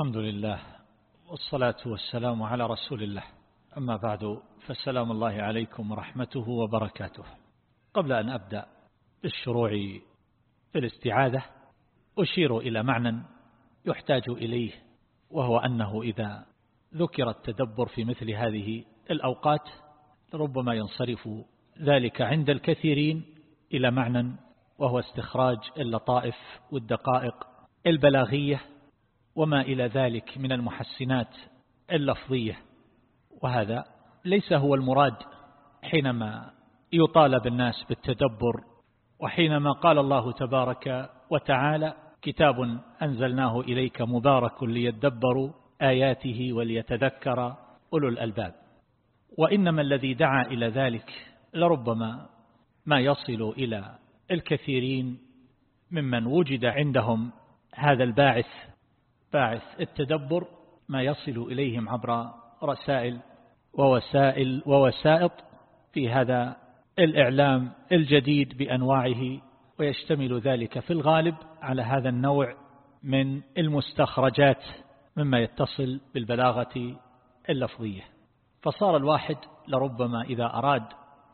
الحمد لله والصلاة والسلام على رسول الله. أما بعد فالسلام الله عليكم ورحمته وبركاته. قبل أن أبدأ بالشروع في الاستعاذة أشير إلى معنى يحتاج إليه وهو أنه إذا ذكر التدبر في مثل هذه الأوقات ربما ينصرف ذلك عند الكثيرين إلى معنى وهو استخراج اللطائف والدقائق البلاغية وما إلى ذلك من المحسنات اللفظية. وهذا ليس هو المراد حينما يطالب الناس بالتدبر وحينما قال الله تبارك وتعالى كتاب أنزلناه إليك مبارك ليدبروا آياته وليتذكر أولو الألباب. وإنما الذي دعا إلى ذلك لربما ما يصل إلى الكثيرين ممن وجد عندهم هذا الباعث باعث التدبر ما يصل إليهم عبر رسائل ووسائل ووسائط في هذا الإعلام الجديد بأنواعه ويشتمل ذلك في الغالب على هذا النوع من المستخرجات مما يتصل بالبلاغة اللفظية. فصار الواحد لربما إذا أراد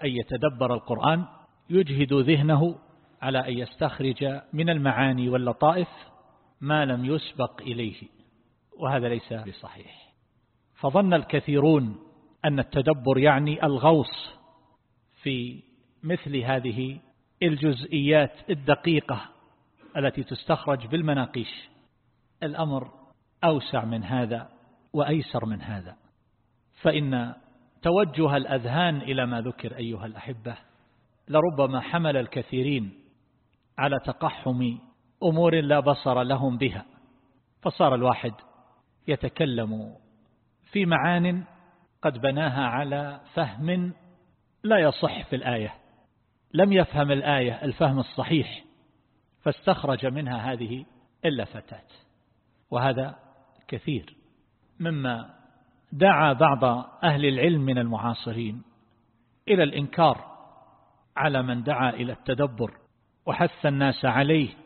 أن يتدبر القرآن يجهد ذهنه على أن يستخرج من المعاني واللطائف ما لم يسبق إليه وهذا ليس بصحيح فظن الكثيرون أن التدبر يعني الغوص في مثل هذه الجزئيات الدقيقة التي تستخرج بالمناقيش. الأمر أوسع من هذا وأيسر من هذا. فإن توجه الأذهان إلى ما ذكر أيها الأحبة لربما حمل الكثيرين على تقحم أمور لا بصر لهم بها فصار الواحد يتكلم في معان قد بناها على فهم لا يصح في الآية. لم يفهم الآية الفهم الصحيح فاستخرج منها هذه اللفتات وهذا كثير. مما دعا بعض أهل العلم من المعاصرين إلى الإنكار على من دعا إلى التدبر وحث الناس عليه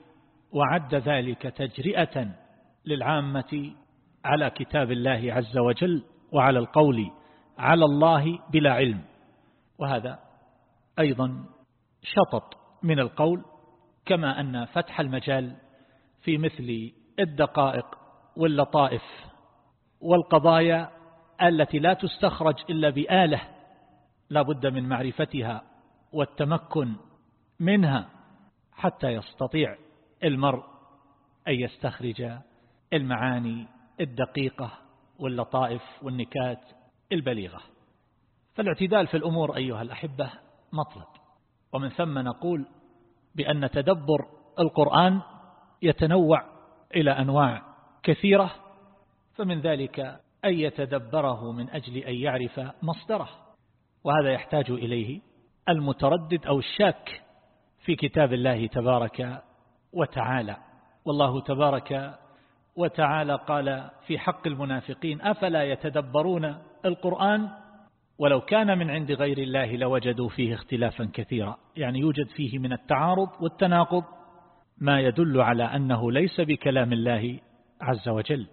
وعد ذلك تجرئة للعامة على كتاب الله عز وجل وعلى القول على الله بلا علم. وهذا أيضا شطط من القول كما أن فتح المجال في مثل الدقائق واللطائف والقضايا التي لا تستخرج إلا بآلة لا بد من معرفتها والتمكن منها حتى يستطيع المرء أن يستخرج المعاني الدقيقة واللطائف والنكات البليغة. فالاعتدال في الأمور أيها الأحبة مطلب ومن ثم نقول بأن تدبر القرآن يتنوع إلى أنواع كثيرة فمن ذلك أن يتدبره من أجل أن يعرف مصدره. وهذا يحتاج إليه المتردد أو الشاك في كتاب الله تبارك وتعالى. والله تبارك وتعالى قال في حق المنافقين أفلا يتدبرون القرآن؟ ولو كان من عند غير الله لوجدوا فيه اختلافا كثيرا. يعني يوجد فيه من التعارض والتناقض ما يدل على أنه ليس بكلام الله عز وجل.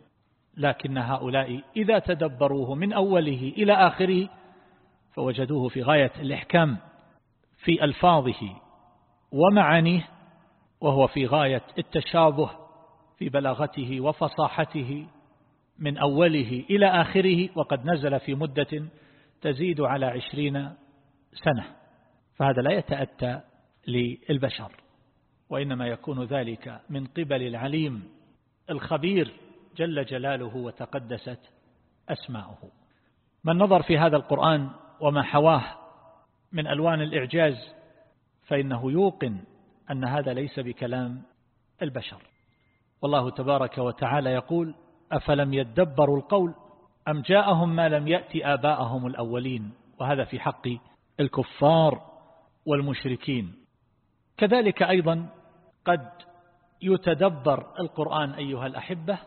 لكن هؤلاء إذا تدبروه من أوله إلى آخره فوجدوه في غاية الإحكام في ألفاظه ومعانيه وهو في غاية التشابه في بلاغته وفصاحته من أوله إلى آخره وقد نزل في مدة تزيد على عشرين سنة. فهذا لا يتأتى للبشر وإنما يكون ذلك من قبل العليم الخبير جل جلاله وتقدست أسماؤه. من نظر في هذا القرآن وما حواه من ألوان الإعجاز فإنه يوقن أن هذا ليس بكلام البشر. والله تبارك وتعالى يقول أفلم يدبروا القول أم جاءهم ما لم يأتي آباءهم الأولين؟ وهذا في حق الكفار والمشركين. كذلك أيضا قد يتدبر القرآن أيها الأحبة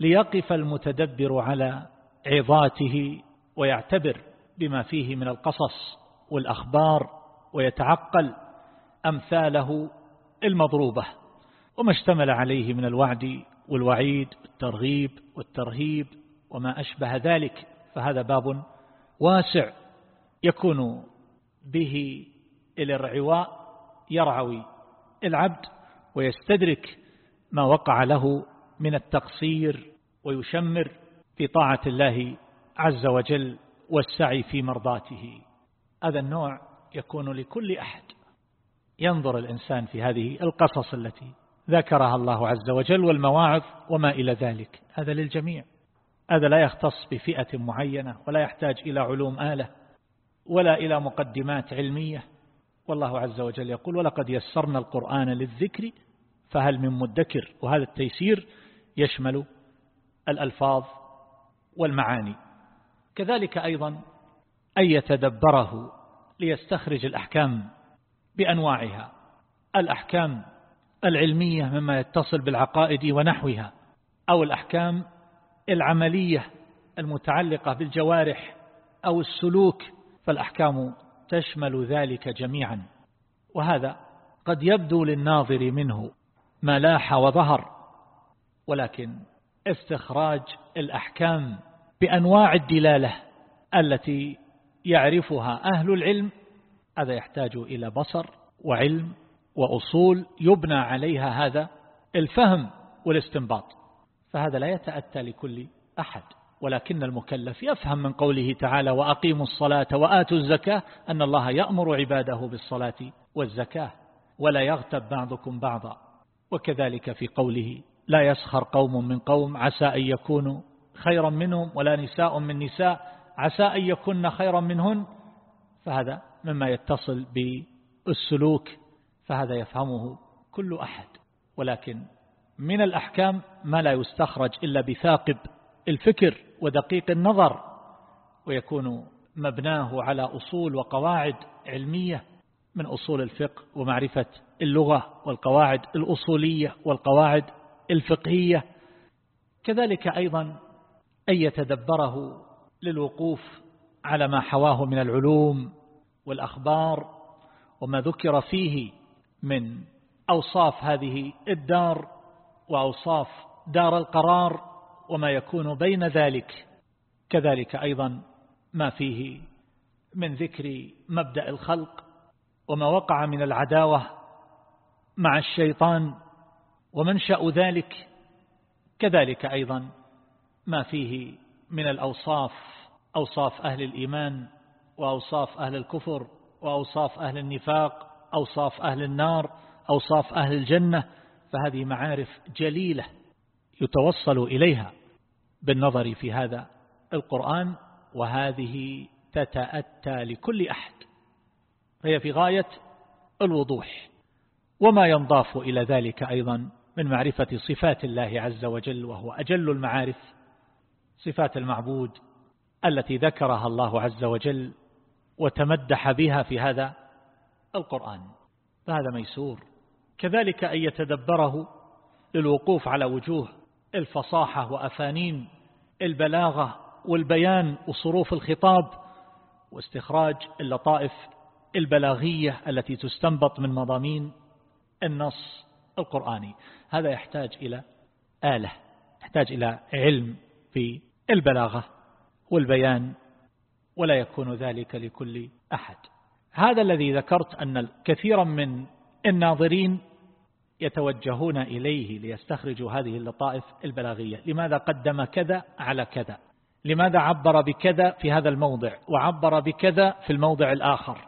ليقف المتدبر على عظاته ويعتبر بما فيه من القصص والأخبار ويتعقل أمثاله المضروبة وما اشتمل عليه من الوعد والوعيد الترغيب والترهيب وما أشبه ذلك فهذا باب واسع يكون به الارعواء يرعوي العبد ويستدرك ما وقع له من التقصير ويشمر في طاعة الله عز وجل والسعي في مرضاته. هذا النوع يكون لكل أحد. ينظر الإنسان في هذه القصص التي ذكرها الله عز وجل والمواعظ وما إلى ذلك. هذا للجميع. هذا لا يختص بفئة معينة ولا يحتاج إلى علوم آلة ولا إلى مقدمات علمية. والله عز وجل يقول ولقد يسرنا القرآن للذكر فهل من مدكر؟ وهذا التيسير يشمل الألفاظ والمعاني. كذلك أيضا أن يتدبره ليستخرج الأحكام بأنواعها الأحكام العلمية مما يتصل بالعقائد ونحوها أو الأحكام العملية المتعلقة بالجوارح أو السلوك فالأحكام تشمل ذلك جميعا. وهذا قد يبدو للناظر منه ما لاح وظهر ولكن استخراج الأحكام بأنواع الدلالة التي يعرفها أهل العلم هذا يحتاج إلى بصر وعلم وأصول يبنى عليها هذا الفهم والاستنباط. فهذا لا يتأتى لكل أحد ولكن المكلف يفهم من قوله تعالى وأقيموا الصلاة وآتوا الزكاة أن الله يأمر عباده بالصلاة والزكاة ولا يغتب بعضكم بعضا. وكذلك في قوله لا يسخر قوم من قوم عسى أن يكونوا خيرا منهم ولا نساء من نساء عسى أن يكون خيرا منهن. فهذا مما يتصل بالسلوك فهذا يفهمه كل أحد. ولكن من الأحكام ما لا يستخرج إلا بثاقب الفكر ودقيق النظر ويكون مبناه على أصول وقواعد علمية من أصول الفقه ومعرفة اللغة والقواعد الأصولية والقواعد الفقهية. كذلك أيضا أن يتدبره للوقوف على ما حواه من العلوم والأخبار وما ذكر فيه من أوصاف هذه الدار وأوصاف دار القرار وما يكون بين ذلك. كذلك أيضا ما فيه من ذكر مبدأ الخلق وما وقع من العداوة مع الشيطان ومنشأ ذلك. كذلك أيضا ما فيه من الأوصاف أوصاف أهل الإيمان وأوصاف أهل الكفر وأوصاف أهل النفاق أوصاف أهل النار أوصاف أهل الجنة فهذه معارف جليلة يتوصل إليها بالنظر في هذا القرآن وهذه تتأتى لكل أحد. فهي في غاية الوضوح. وما ينضاف إلى ذلك أيضا من معرفة صفات الله عز وجل وهو أجل المعارف صفات المعبود التي ذكرها الله عز وجل وتمدح بها في هذا القرآن فهذا ميسور. كذلك أن يتدبره للوقوف على وجوه الفصاحة وأفانين البلاغة والبيان وصروف الخطاب واستخراج اللطائف البلاغية التي تستنبط من مضامين النص القرآني. هذا يحتاج إلى آلة يحتاج إلى علم في البلاغة والبيان ولا يكون ذلك لكل أحد. هذا الذي ذكرت أن كثيرا من الناظرين يتوجهون إليه ليستخرجوا هذه اللطائف البلاغية. لماذا قدم كذا على كذا؟ لماذا عبر بكذا في هذا الموضع؟ وعبر بكذا في الموضع الآخر؟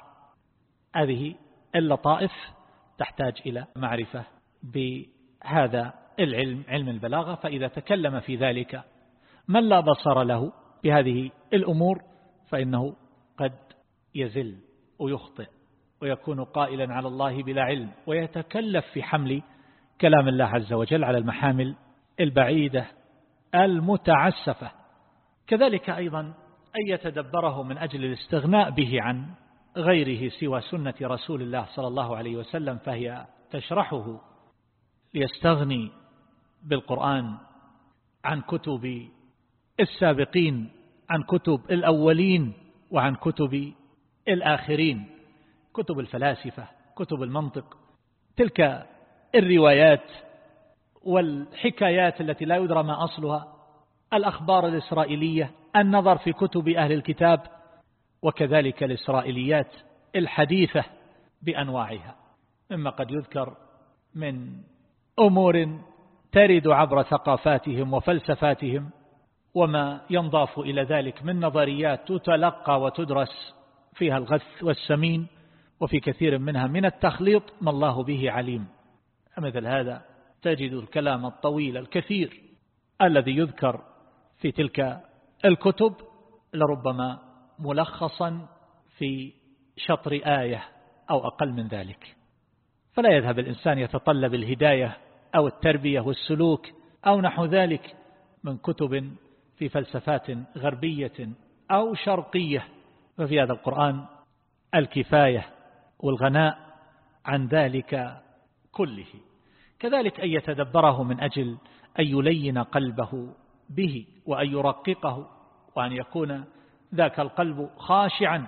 هذه اللطائف تحتاج إلى معرفة بهذا العلم علم البلاغة. فإذا تكلم في ذلك من لا بصر له بهذه الأمور؟ فإنه قد يزل ويخطئ ويكون قائلا على الله بلا علم ويتكلف في حمل كلام الله عز وجل على المحامل البعيدة المتعسفة. كذلك أيضا أن يتدبره من أجل الاستغناء به عن غيره سوى سنة رسول الله صلى الله عليه وسلم فهي تشرحه ليستغني بالقرآن عن كتب السابقين عن كتب الأولين وعن كتب الآخرين كتب الفلاسفة كتب المنطق. تلك الروايات والحكايات التي لا يدرى ما أصلها الأخبار الإسرائيلية النظر في كتب أهل الكتاب وكذلك الإسرائيليات الحديثة بأنواعها. مما قد يذكر من أمور ترد عبر ثقافاتهم وفلسفاتهم وما ينضاف إلى ذلك من نظريات تتلقى وتدرس فيها الغث والسمين وفي كثير منها من التخليط ما الله به عليم. مثل هذا تجد الكلام الطويل الكثير الذي يذكر في تلك الكتب لربما ملخصا في شطر آية أو أقل من ذلك. فلا يذهب الإنسان يتطلب الهداية أو التربية والسلوك أو نحو ذلك من كتب في فلسفات غربية أو شرقية ففي هذا القرآن الكفاية والغناء عن ذلك كله. كذلك أن يتدبره من أجل أن يلين قلبه به وأن يرققه وأن يكون ذاك القلب خاشعا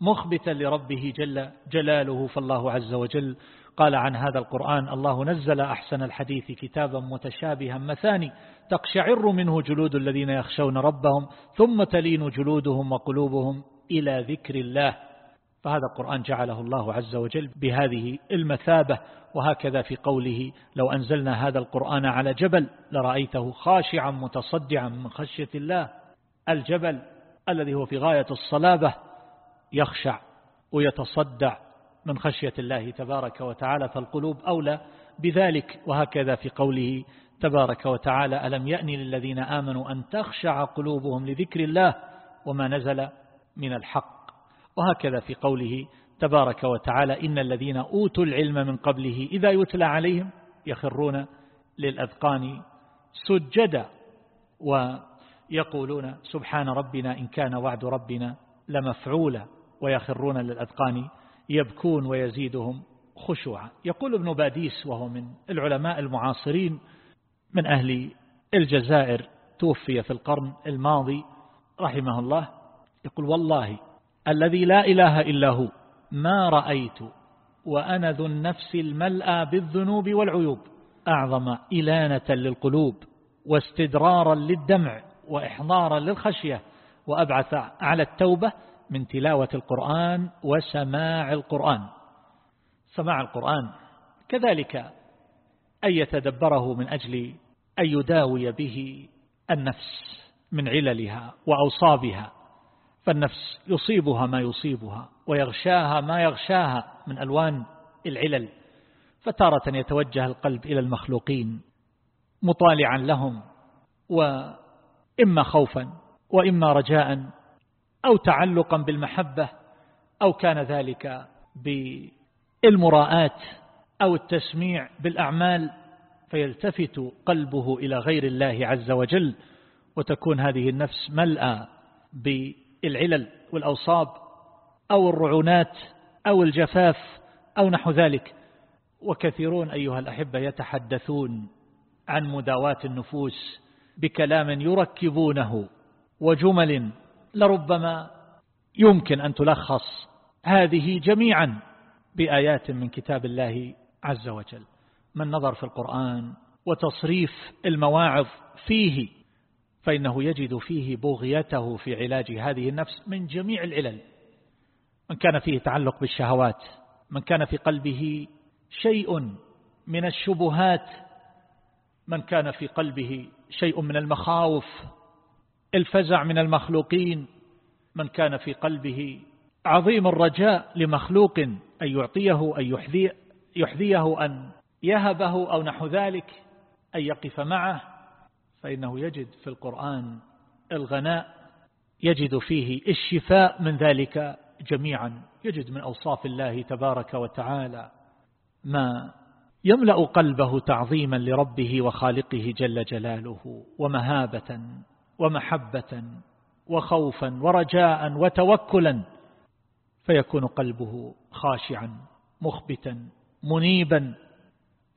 مخبتا لربه جل جلاله فالله عز وجل قال عن هذا القرآن الله نزل أحسن الحديث كتابا متشابها مثاني تقشعر منه جلود الذين يخشون ربهم ثم تلين جلودهم وقلوبهم إلى ذكر الله. فهذا القرآن جعله الله عز وجل بهذه المثابة وهكذا في قوله لو أنزلنا هذا القرآن على جبل لرأيته خاشعا متصدعا من خشية الله. الجبل الذي هو في غاية الصلابة يخشع ويتصدع من خشية الله تبارك وتعالى فالقلوب أولى بذلك. وهكذا في قوله تبارك وتعالى ألم يأن للذين آمنوا أن تخشع قلوبهم لذكر الله وما نزل من الحق؟ وهكذا في قوله تبارك وتعالى إن الذين أوتوا العلم من قبله إذا يتلى عليهم يخرون للأذقان سجدا ويقولون سبحان ربنا إن كان وعد ربنا لمفعولا ويخرون للأذقان يبكون ويزيدهم خشوعا. يقول ابن باديس وهو من العلماء المعاصرين من أهل الجزائر توفي في القرن الماضي رحمه الله. يقول والله الذي لا إله إلا هو ما رأيت وأنا ذو النفس الملأى بالذنوب والعيوب أعظم إلانة للقلوب واستدرارا للدمع وإحضارا للخشية وأبعث على التوبة من تلاوة القرآن وسماع القرآن. سماع القرآن. كذلك أن يتدبره من أجل أن يداوي به النفس من عللها وأوصابها. فالنفس يصيبها ما يصيبها ويغشاها ما يغشاها من ألوان العلل. فتارة يتوجه القلب إلى المخلوقين مطالعا لهم وإما خوفا وإما رجاء أو تعلقا بالمحبة أو كان ذلك بالمراءات أو التسميع بالأعمال فيلتفت قلبه إلى غير الله عز وجل وتكون هذه النفس ملأى بالعلل والأوصاب أو الرعونات أو الجفاف أو نحو ذلك. وكثيرون أيها الأحبة يتحدثون عن مداواة النفوس بكلام يركبونه وجمل لربما يمكن أن تلخص هذه جميعا بآيات من كتاب الله عز وجل. من نظر في القرآن وتصريف المواعظ فيه فإنه يجد فيه بغيته في علاج هذه النفس من جميع العلل. من كان فيه تعلق بالشهوات من كان في قلبه شيء من الشبهات من كان في قلبه شيء من المخاوف الفزع من المخلوقين من كان في قلبه. عظيم الرجاء لمخلوق أن يعطيه أن يحذي يحذيه أن يهبه أو نحو ذلك أن يقف معه. فإنه يجد في القرآن الغناء يجد فيه الشفاء من ذلك جميعا. يجد من أوصاف الله تبارك وتعالى ما يملأ قلبه تعظيما لربه وخالقه جل جلاله ومهابة. ومحبة وخوفا ورجاء وتوكلا فيكون قلبه خاشعا مخبتا منيبا.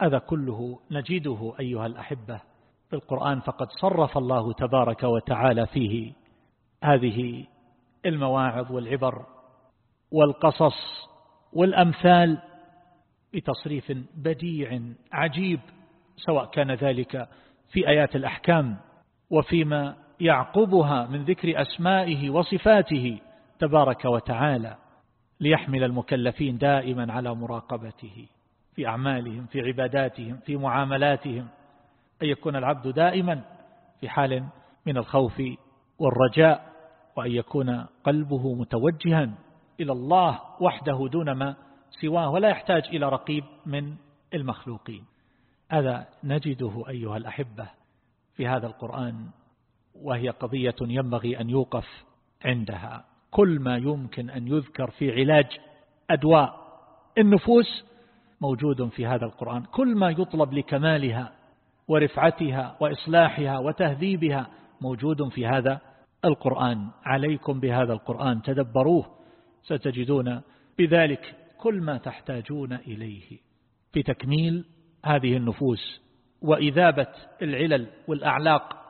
هذا كله نجده أيها الأحبة في القرآن فقد صرف الله تبارك وتعالى فيه هذه المواعظ والعبر والقصص والأمثال بتصريف بديع عجيب سواء كان ذلك في آيات الأحكام وفيما يعقبها من ذكر أسمائه وصفاته تبارك وتعالى ليحمل المكلفين دائما على مراقبته في أعمالهم في عباداتهم في معاملاتهم أن يكون العبد دائما في حال من الخوف والرجاء وأن يكون قلبه متوجها إلى الله وحده دون ما سواه ولا يحتاج إلى رقيب من المخلوقين. هذا نجده أيها الأحبة في هذا القرآن وهي قضية ينبغي أن يوقف عندها. كل ما يمكن أن يذكر في علاج أدواء النفوس موجود في هذا القرآن. كل ما يطلب لكمالها ورفعتها وإصلاحها وتهذيبها موجود في هذا القرآن. عليكم بهذا القرآن تدبروه ستجدون بذلك كل ما تحتاجون إليه. في تكميل هذه النفوس وإذابة العلل والأعلاق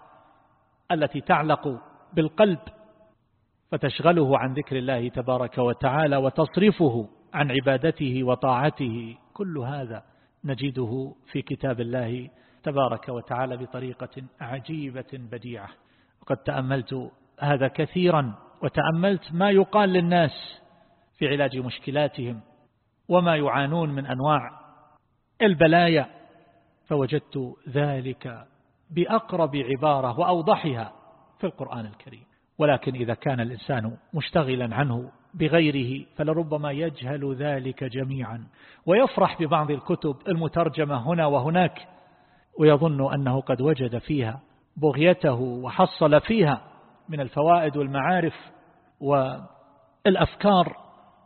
التي تعلق بالقلب فتشغله عن ذكر الله تبارك وتعالى وتصرفه عن عبادته وطاعته. كل هذا نجده في كتاب الله تبارك وتعالى بطريقة عجيبة بديعة. وقد تأملت هذا كثيرا وتأملت ما يقال للناس في علاج مشكلاتهم وما يعانون من أنواع البلايا فوجدت ذلك بأقرب عبارة وأوضحها في القرآن الكريم. ولكن إذا كان الإنسان مشتغلا عنه بغيره فلربما يجهل ذلك جميعا. ويفرح ببعض الكتب المترجمة هنا وهناك ويظن أنه قد وجد فيها بغيته وحصل فيها من الفوائد والمعارف والأفكار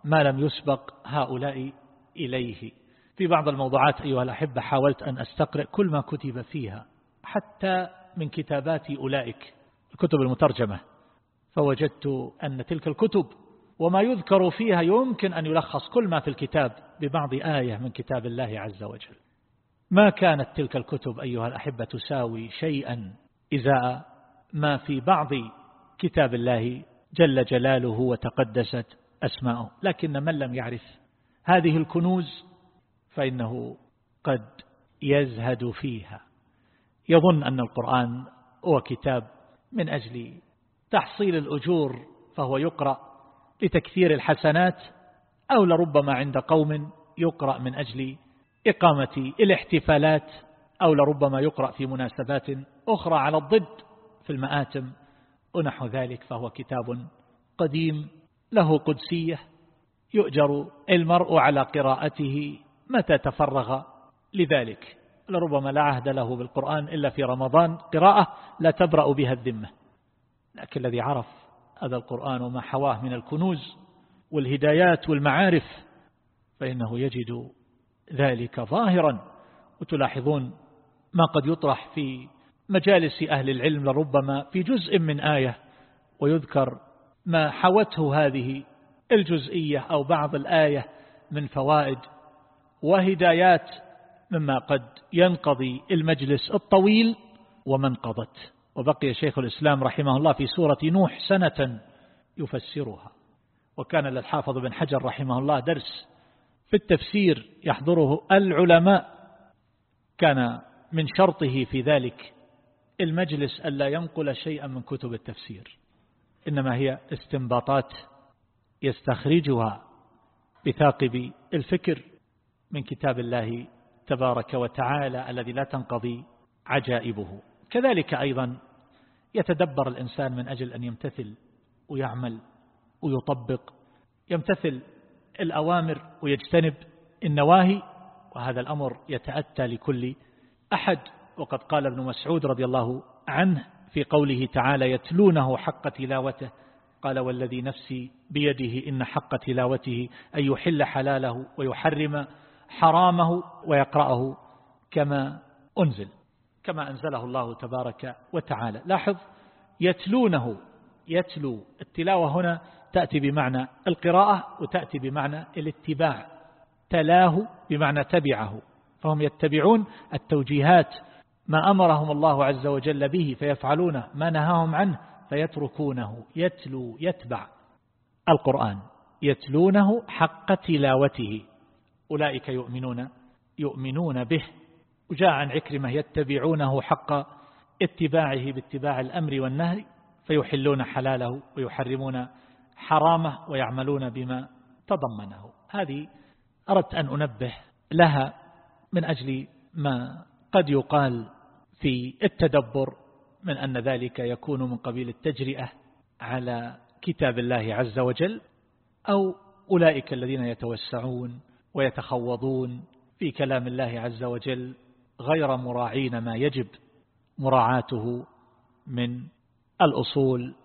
ما لم يسبق هؤلاء إليه. في بعض الموضوعات أيها الأحبة حاولت أن أستقرأ كل ما كتب فيها. حتى من كتابات أولئك الكتب المترجمة. فوجدت أن تلك الكتب وما يذكر فيها يمكن أن يلخص كل ما في الكتاب ببعض آية من كتاب الله عز وجل. ما كانت تلك الكتب أيها الأحبة تساوي شيئا إذا ما في بعض كتاب الله جل جلاله وتقدست أسماؤه. لكن من لم يعرف هذه الكنوز فإنه قد يزهد فيها. يظن أن القرآن هو كتاب من أجل تحصيل الأجور فهو يقرأ لتكثير الحسنات أو لربما عند قوم يقرأ من أجل إقامة الاحتفالات أو لربما يقرأ في مناسبات أخرى على الضد في المآتم ونحو ذلك فهو كتاب قديم له قدسية يؤجر المرء على قراءته متى تفرغ لذلك. لربما لا عهد له بالقرآن إلا في رمضان قراءة لا تبرأ بها الذمة. لكن الذي عرف هذا القرآن وما حواه من الكنوز والهدايات والمعارف فإنه يجد ذلك ظاهرا. وتلاحظون ما قد يطرح في مجالس أهل العلم لربما في جزء من آية ويذكر ما حوته هذه الجزئية أو بعض الآية من فوائد وهدايات مما قد ينقضي المجلس الطويل وما انقضت وبقي شيخ الإسلام رحمه الله في سورة نوح سنة يفسرها. وكان للحافظ بن حجر رحمه الله درس في التفسير يحضره العلماء. كان من شرطه في ذلك المجلس ألا ينقل شيئا من كتب التفسير. إنما هي استنباطات يستخرجها بثاقب الفكر من كتاب الله تبارك وتعالى الذي لا تنقضي عجائبه. كذلك أيضا يتدبر الإنسان من أجل أن يمتثل ويعمل ويطبق. يمتثل الأوامر ويجتنب النواهي وهذا الأمر يتأتى لكل أحد. وقد قال ابن مسعود رضي الله عنه في قوله تعالى يتلونه حق تلاوته قال والذي نفسي بيده إن حق تلاوته أن يحل حلاله ويحرم حرامه ويقرأه كما أنزل كما أنزله الله تبارك وتعالى. لاحظ يتلونه يتلو. التلاوة هنا تأتي بمعنى القراءة وتأتي بمعنى الاتباع. تلاه بمعنى تبعه. فهم يتبعون التوجيهات ما أمرهم الله عز وجل به فيفعلونه ما نهاهم عنه فيتركونه. يتلو يتبع القرآن. يتلونه حق تلاوته. أولئك يؤمنون يؤمنون به. وجاء عن عكرمة يتبعونه حق اتباعه باتباع الأمر والنهي فيحلون حلاله ويحرمون حرامه ويعملون بما تضمنه. هذه أردت أن أنبه لها من أجل ما قد يقال في التدبر من أن ذلك يكون من قبيل التجرئة على كتاب الله عز وجل أو أولئك الذين يتوسعون ويتخوضون في كلام الله عز وجل غير مراعين ما يجب مراعاته من الأصول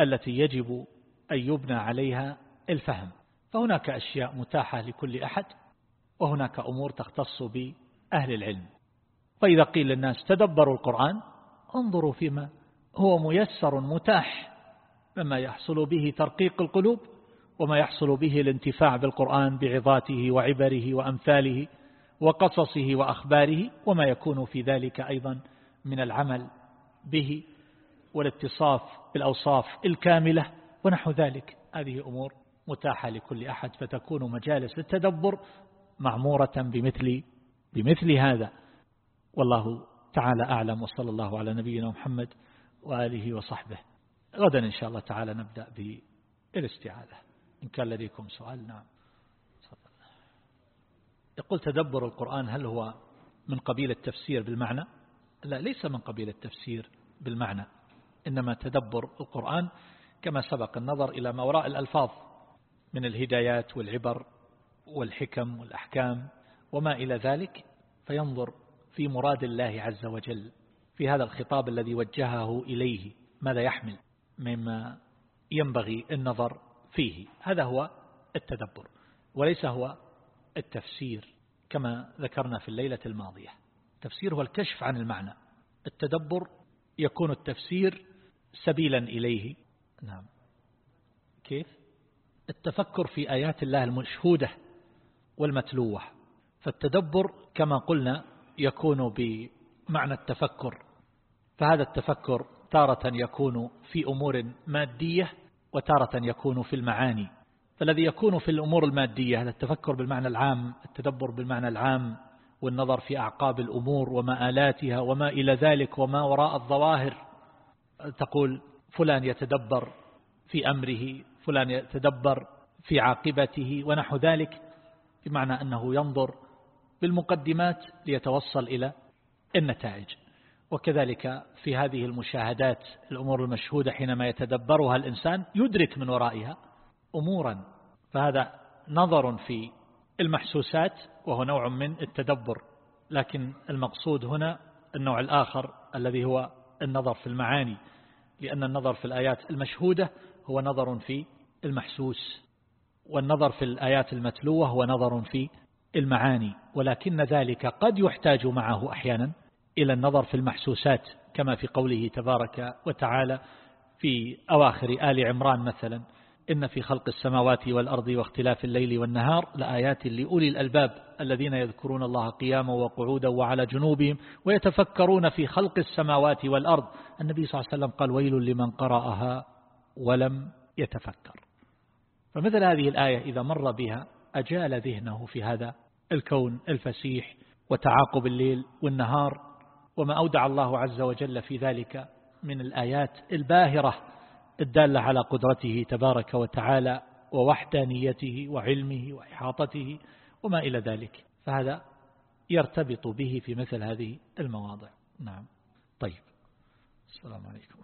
التي يجب أن يبنى عليها الفهم. فهناك أشياء متاحة لكل أحد وهناك أمور تختص بأهل العلم. فإذا قيل للناس تدبروا القرآن انظروا فيما هو ميسر متاح مما يحصل به ترقيق القلوب. وما يحصل به الانتفاع بالقرآن بعظاته وعبره وأمثاله وقصصه وأخباره وما يكون في ذلك أيضا من العمل به والاتصاف بالأوصاف الكاملة ونحو ذلك. هذه أمور متاحة لكل أحد فتكون مجالس للتدبر معمورة بمثل, بمثل هذا. والله تعالى أعلم وصلى الله على نبينا محمد وآله وصحبه. غدا إن شاء الله تعالى نبدأ بالاستعاذة. إن كان لديكم سؤال نعم. يقول تدبر القرآن هل هو من قبيل التفسير بالمعنى؟ لا ليس من قبيل التفسير بالمعنى إنما تدبر القرآن كما سبق النظر إلى ما وراء الألفاظ من الهدايات والعبر والحكم والأحكام وما إلى ذلك فينظر في مراد الله عز وجل في هذا الخطاب الذي وجهه إليه ماذا يحمل مما ينبغي النظر فيه. هذا هو التدبر وليس هو التفسير كما ذكرنا في الليلة الماضية. التفسير هو الكشف عن المعنى. التدبر يكون التفسير سبيلا إليه. نعم. كيف؟ التفكر في آيات الله المشهودة والمتلوة. فالتدبر كما قلنا يكون بمعنى التفكر. فهذا التفكر تارة يكون في أمور مادية وتارة يكون في المعاني. فالذي يكون في الأمور المادية هذا التفكر بالمعنى العام التدبر بالمعنى العام والنظر في أعقاب الأمور ومآلاتها وما إلى ذلك وما وراء الظواهر. تقول فلان يتدبر في أمره فلان يتدبر في عاقبته ونحو ذلك بمعنى أنه ينظر بالمقدمات ليتوصل إلى النتائج. وكذلك في هذه المشاهدات الأمور المشهودة حينما يتدبرها الإنسان يدرك من ورائها أمورا. فهذا نظر في المحسوسات وهو نوع من التدبر. لكن المقصود هنا النوع الآخر الذي هو النظر في المعاني لأن النظر في الآيات المشهودة هو نظر في المحسوس والنظر في الآيات المتلوة هو نظر في المعاني. ولكن ذلك قد يحتاج معه أحيانا إلى النظر في المحسوسات كما في قوله تبارك وتعالى في أواخر آل عمران مثلا إن في خلق السماوات والأرض واختلاف الليل والنهار لآيات لأولي الألباب الذين يذكرون الله قياما وقعودا وعلى جنوبهم ويتفكرون في خلق السماوات والأرض. النبي صلى الله عليه وسلم قال ويل لمن قرأها ولم يتفكر. فمثل هذه الآية إذا مر بها أجال ذهنه في هذا الكون الفسيح وتعاقب الليل والنهار وما أودع الله عز وجل في ذلك من الآيات الباهرة الدالة على قدرته تبارك وتعالى ووحدانيته وعلمه وإحاطته وما إلى ذلك. فهذا يرتبط به في مثل هذه المواضع. نعم. طيب. السلام عليكم